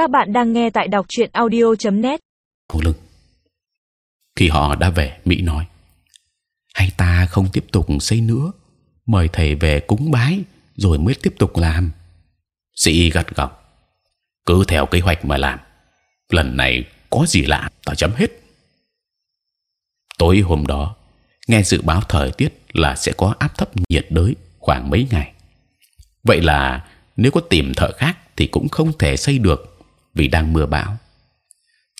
Các bạn đang nghe tại đọc truyện audio.net. lưng. Khi họ đã về, Mỹ nói: hay ta không tiếp tục xây nữa, mời thầy về cúng bái rồi mới tiếp tục làm. Sĩ gật gật, cứ theo kế hoạch mà làm. Lần này có gì lạ, ta chấm hết. Tối hôm đó, nghe dự báo thời tiết là sẽ có áp thấp nhiệt đới khoảng mấy ngày. Vậy là nếu có tìm thợ khác thì cũng không thể xây được vì đang mưa bão.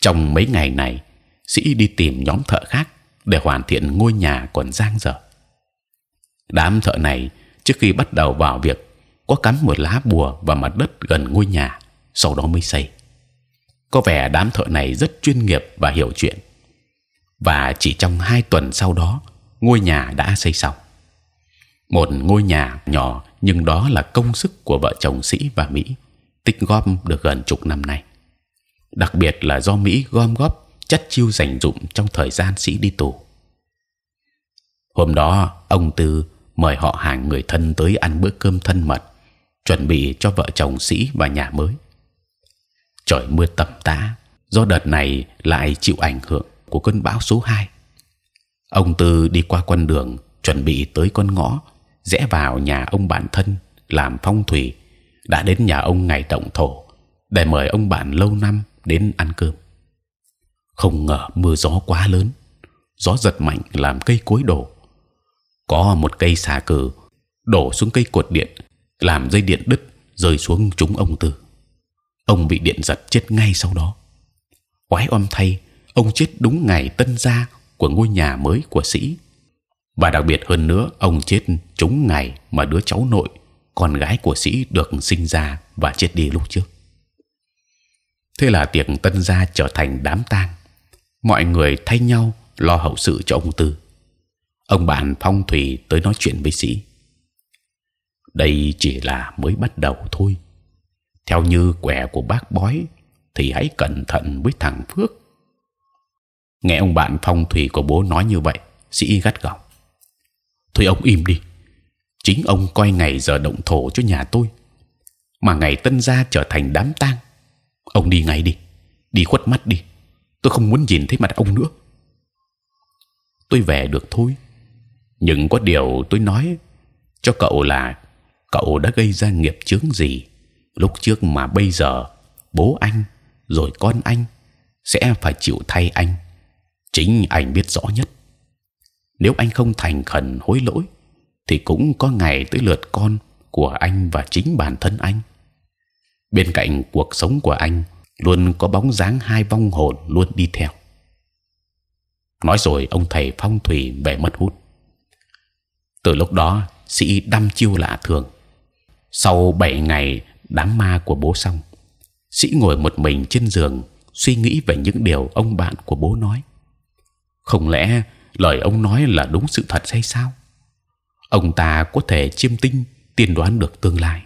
Trong mấy ngày này, sĩ đi tìm nhóm thợ khác để hoàn thiện ngôi nhà còn dang dở. Đám thợ này trước khi bắt đầu vào việc có cắm một lá bùa vào mặt đất gần ngôi nhà, sau đó mới xây. Có vẻ đám thợ này rất chuyên nghiệp và hiểu chuyện. Và chỉ trong hai tuần sau đó, ngôi nhà đã xây xong. Một ngôi nhà nhỏ nhưng đó là công sức của vợ chồng sĩ và mỹ tích góp được gần chục năm nay. Đặc biệt là do Mỹ gom góp chất chiêu dành dụng trong thời gian sĩ đi tù. Hôm đó ông Tư mời họ hàng người thân tới ăn bữa cơm thân mật, chuẩn bị cho vợ chồng sĩ và nhà mới. Trời mưa tầm tã, do đợt này lại chịu ảnh hưởng của cơn bão số 2. Ông Tư đi qua con đường chuẩn bị tới con ngõ rẽ vào nhà ông bạn thân làm phong thủy đã đến nhà ông ngày động thổ để mời ông bạn lâu năm đến ăn cơm. Không ngờ mưa gió quá lớn, gió giật mạnh làm cây cối đổ. Có một cây xà cừ đổ xuống cây cột điện, làm dây điện đứt rơi xuống trúng ông tư. Ông bị điện giật chết ngay sau đó. Quái oăm thay, ông chết đúng ngày tân gia của ngôi nhà mới của sĩ và đặc biệt hơn nữa ông chết trúng ngày mà đứa cháu nội con gái của sĩ được sinh ra và chết đi lúc trước thế là tiệc tân gia trở thành đám tang. Mọi người thay nhau lo hậu sự cho ông tư. Ông bạn phong thủy tới nói chuyện với sĩ. Đây chỉ là mới bắt đầu thôi. Theo như quẻ của bác bói thì hãy cẩn thận với thằng phước. Nghe ông bạn phong thủy của bố nói như vậy, sĩ gắt gỏng thôi ông im đi. Chính ông coi ngày giờ động thổ cho nhà tôi. Mà ngày tân gia trở thành đám tang ông đi ngay đi. Đi khuất mắt đi. Tôi không muốn nhìn thấy mặt ông nữa. Tôi về được thôi. Nhưng có điều tôi nói cho cậu là cậu đã gây ra nghiệp chướng gì. Lúc trước mà bây giờ, bố anh rồi con anh sẽ phải chịu thay anh. Chính anh biết rõ nhất. Nếu anh không thành khẩn hối lỗi, thì cũng có ngày tới lượt con của anh và chính bản thân anh bên cạnh cuộc sống của anh, luôn có bóng dáng hai vong hồn luôn đi theo nói rồi ông thầy phong thủy về mất hút từ lúc đó, sĩ đăm chiêu lạ thường sau bảy ngày đám ma của bố xong, sĩ ngồi một mình trên giường, suy nghĩ về những điều ông bạn của bố nói không lẽ lời ông nói là đúng sự thật hay sao? Ông ta có thể chiêm tinh, tiên đoán được tương lai.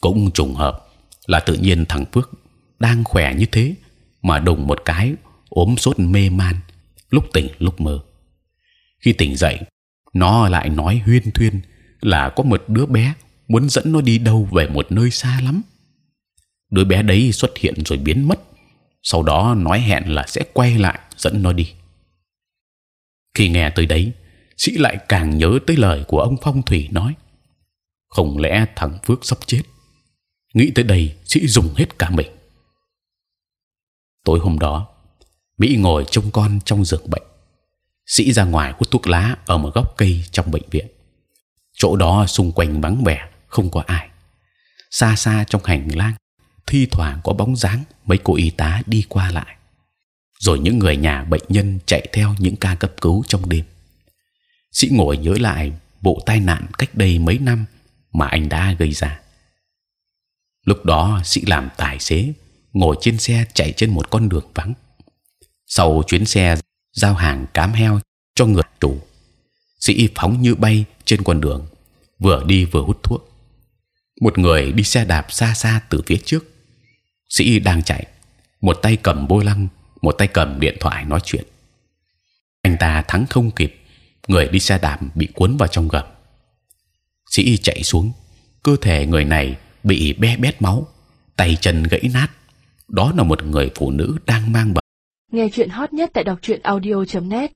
Cũng trùng hợp là tự nhiên thằng Phước đang khỏe như thế mà đùng một cái ốm sốt mê man lúc tỉnh lúc mơ. Khi tỉnh dậy, nó lại nói huyên thuyên là có một đứa bé muốn dẫn nó đi đâu về một nơi xa lắm. Đứa bé đấy xuất hiện rồi biến mất, sau đó nói hẹn là sẽ quay lại dẫn nó đi khi nghe tới đấy sĩ lại càng nhớ tới lời của ông phong thủy nói không lẽ thằng phước sắp chết nghĩ tới đây sĩ dùng hết cả mình. Tối hôm đó, mỹ ngồi trông con trong giường bệnh. Sĩ ra ngoài hút thuốc lá ở một góc cây trong bệnh viện. Chỗ đó xung quanh vắng vẻ, không có ai. Xa xa trong hành lang, thi thoảng có bóng dáng mấy cô y tá đi qua lại. Rồi những người nhà bệnh nhân chạy theo những ca cấp cứu trong đêm. Sĩ ngồi nhớ lại vụ tai nạn cách đây mấy năm mà anh đã gây ra. Lúc đó sĩ làm tài xế, ngồi trên xe chạy trên một con đường vắng. Sau chuyến xe giao hàng cám heo cho người chủ, sĩ phóng như bay trên con đường, vừa đi vừa hút thuốc. Một người đi xe đạp xa xa từ phía trước, sĩ đang chạy, một tay cầm bô lăng một tay cầm điện thoại nói chuyện. Anh ta thắng không kịp, người đi xe đạp bị cuốn vào trong gầm. Sĩ chạy xuống, cơ thể người này bị be bét máu, tay chân gãy nát. Đó là một người phụ nữ đang mang bầu. Nghe chuyện hot nhất tại đọc truyện audio.net